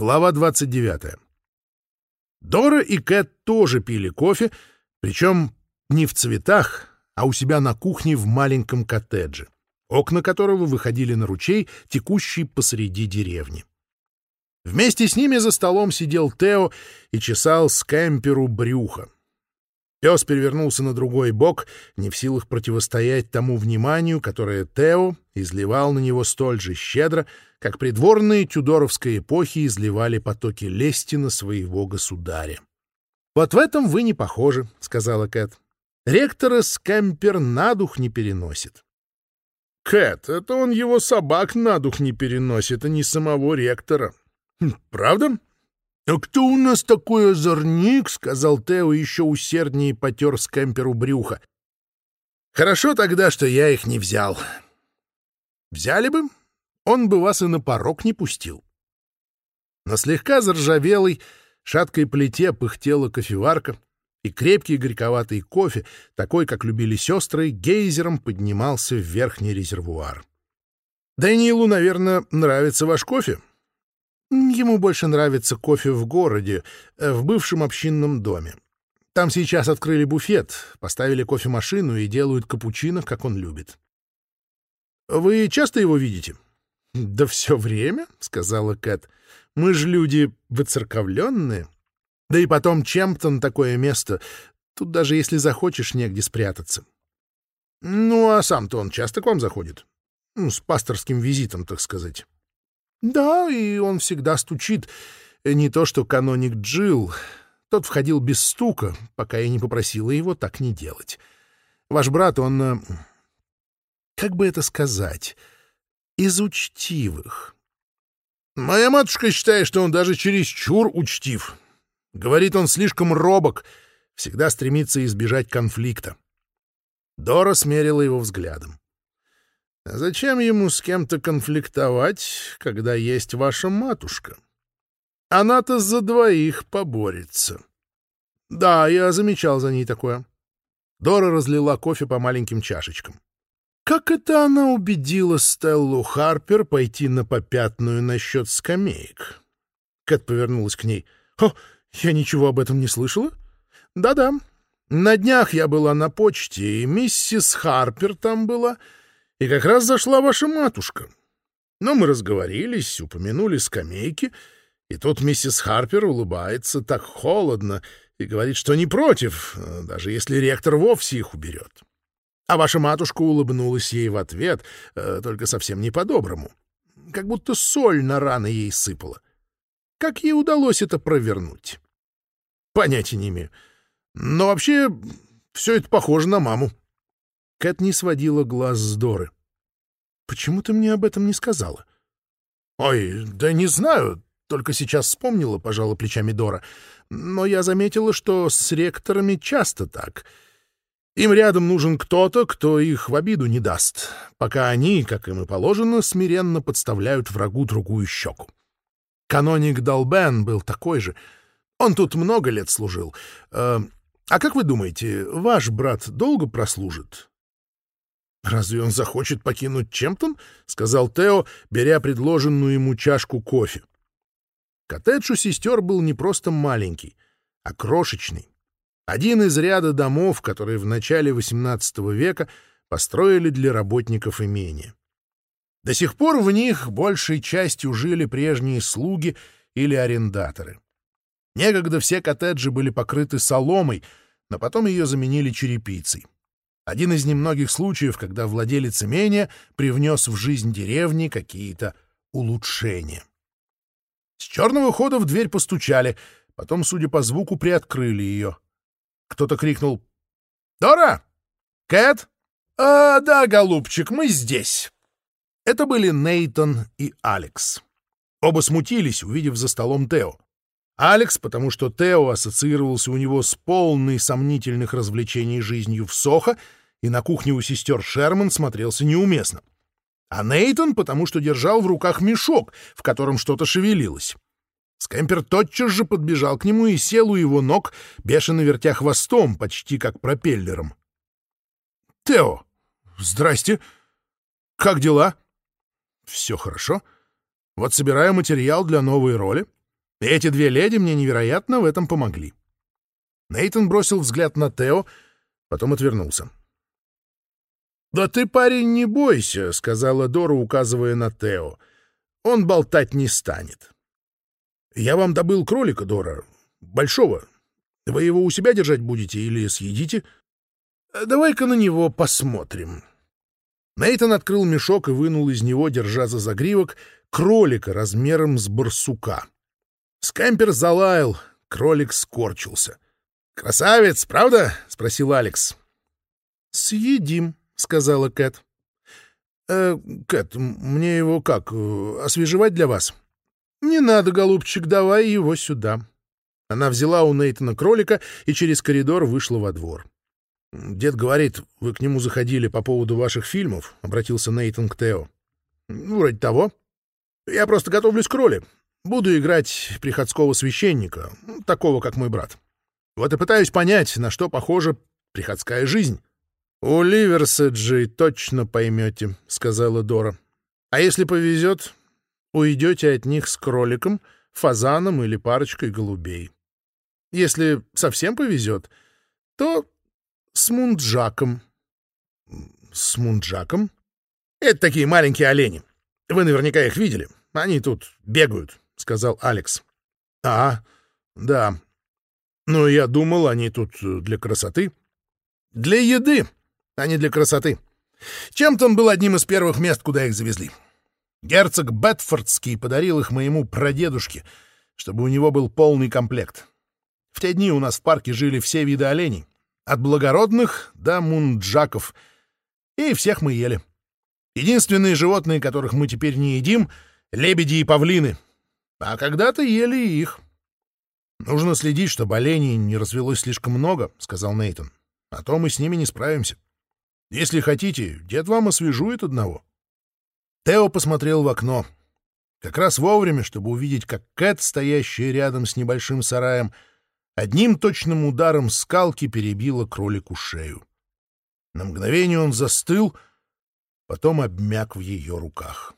Глава 29. Дора и Кэт тоже пили кофе, причем не в цветах, а у себя на кухне в маленьком коттедже, окна которого выходили на ручей, текущий посреди деревни. Вместе с ними за столом сидел Тео и чесал скэмперу брюха. Пес перевернулся на другой бок, не в силах противостоять тому вниманию, которое Тео изливал на него столь же щедро, как придворные тюдоровской эпохи изливали потоки лести на своего государя. «Вот в этом вы не похожи», — сказала Кэт. «Ректора Скэмпер на дух не переносит». «Кэт, это он его собак на дух не переносит, а «А кто у нас такой озорник!» — сказал Тео еще усерднее потер скэмперу брюха. «Хорошо тогда, что я их не взял. Взяли бы, он бы вас и на порог не пустил». На слегка заржавелой, шаткой плите пыхтела кофеварка, и крепкий горьковатый кофе, такой, как любили сестры, гейзером поднимался в верхний резервуар. «Дэниелу, наверное, нравится ваш кофе», Ему больше нравится кофе в городе, э, в бывшем общинном доме. Там сейчас открыли буфет, поставили кофемашину и делают капучино, как он любит. Вы часто его видите? Да все время, сказала Кэт. Мы же люди выцерковленные. Да и потом Чемптон такое место. Тут даже если захочешь, негде спрятаться. Ну, а сам-то он часто к вам заходит? Ну, с пасторским визитом, так сказать. Да, и он всегда стучит. Э, не то что каноник Джил. Тот входил без стука, пока я не попросила его так не делать. Ваш брат, он... Э, как бы это сказать? Из учтивых. Моя матушка считает, что он даже чересчур учтив. Говорит, он слишком робок, всегда стремится избежать конфликта. Дора смерила его взглядом. Зачем ему с кем-то конфликтовать, когда есть ваша матушка? Она-то за двоих поборется. Да, я замечал за ней такое. Дора разлила кофе по маленьким чашечкам. Как это она убедила Стеллу Харпер пойти на попятную насчет скамеек? Кэт повернулась к ней. «О, я ничего об этом не слышала?» «Да-да. На днях я была на почте, и миссис Харпер там была...» И как раз зашла ваша матушка. Но мы разговорились, упомянули скамейки, и тут миссис Харпер улыбается так холодно и говорит, что не против, э, даже если ректор вовсе их уберет. А ваша матушка улыбнулась ей в ответ, э, только совсем не по-доброму. Как будто соль на раны ей сыпала. Как ей удалось это провернуть? Понятия не имею. Но вообще все это похоже на маму. Кэт не сводила глаз с Доры. «Почему ты мне об этом не сказала?» «Ой, да не знаю, только сейчас вспомнила, пожала плечами Дора. Но я заметила, что с ректорами часто так. Им рядом нужен кто-то, кто их в обиду не даст, пока они, как им и положено, смиренно подставляют врагу другую щеку. Каноник Долбен был такой же. Он тут много лет служил. Э, а как вы думаете, ваш брат долго прослужит? Разве он захочет покинуть Чемптон? — сказал Тео, беря предложенную ему чашку кофе. Коттедж у сестер был не просто маленький, а крошечный. Один из ряда домов, которые в начале XVIII века построили для работников имения. До сих пор в них большей частью жили прежние слуги или арендаторы. Некогда все коттеджи были покрыты соломой, но потом ее заменили черепицей. Один из немногих случаев, когда владелец имения привнес в жизнь деревни какие-то улучшения. С черного хода в дверь постучали, потом, судя по звуку, приоткрыли ее. Кто-то крикнул «Дора! Кэт! А, да, голубчик, мы здесь!» Это были Нейтон и Алекс. Оба смутились, увидев за столом Тео. Алекс, потому что Тео ассоциировался у него с полной сомнительных развлечений жизнью в Сохо — и на кухне у сестер Шерман смотрелся неуместно. А Нейтон потому что держал в руках мешок, в котором что-то шевелилось. Скэмпер тотчас же подбежал к нему и сел у его ног, бешено вертя хвостом, почти как пропеллером. — Тео, здрасте. Как дела? — Все хорошо. Вот собираю материал для новой роли. Эти две леди мне невероятно в этом помогли. Нейтон бросил взгляд на Тео, потом отвернулся. — «Да ты, парень, не бойся», — сказала Дора, указывая на Тео. «Он болтать не станет». «Я вам добыл кролика, Дора. Большого. Вы его у себя держать будете или съедите? Давай-ка на него посмотрим». Нейтон открыл мешок и вынул из него, держа сказала Кэт. «Э, «Кэт, мне его как, э, освежевать для вас?» «Не надо, голубчик, давай его сюда». Она взяла у Нейтана кролика и через коридор вышла во двор. «Дед говорит, вы к нему заходили по поводу ваших фильмов», — обратился Нейтан к Тео. «Ну, «Вроде того. Я просто готовлюсь к роли. Буду играть приходского священника, такого, как мой брат. Вот и пытаюсь понять, на что похожа приходская жизнь. У Сэджи точно поймете», — сказала Дора. «А если повезет, уйдете от них с кроликом, фазаном или парочкой голубей. Если совсем повезет, то с мунджаком». «С мунджаком?» «Это такие маленькие олени. Вы наверняка их видели. Они тут бегают», — сказал Алекс. «А, да. Но ну, я думал, они тут для красоты». «Для еды», а не для красоты. чем был одним из первых мест, куда их завезли. Герцог Бетфордский подарил их моему прадедушке, чтобы у него был полный комплект. В те дни у нас в парке жили все виды оленей. От благородных до мунджаков. И всех мы ели. Единственные животные, которых мы теперь не едим — лебеди и павлины. А когда-то ели их. «Нужно следить, чтобы оленей не развелось слишком много», — сказал Нейтон. «А то мы с ними не справимся». Если хотите, дед вам освежу этот одного». Тео посмотрел в окно. Как раз вовремя, чтобы увидеть, как Кэт, стоящая рядом с небольшим сараем, одним точным ударом скалки перебила кролику шею. На мгновение он застыл, потом обмяк в ее руках. —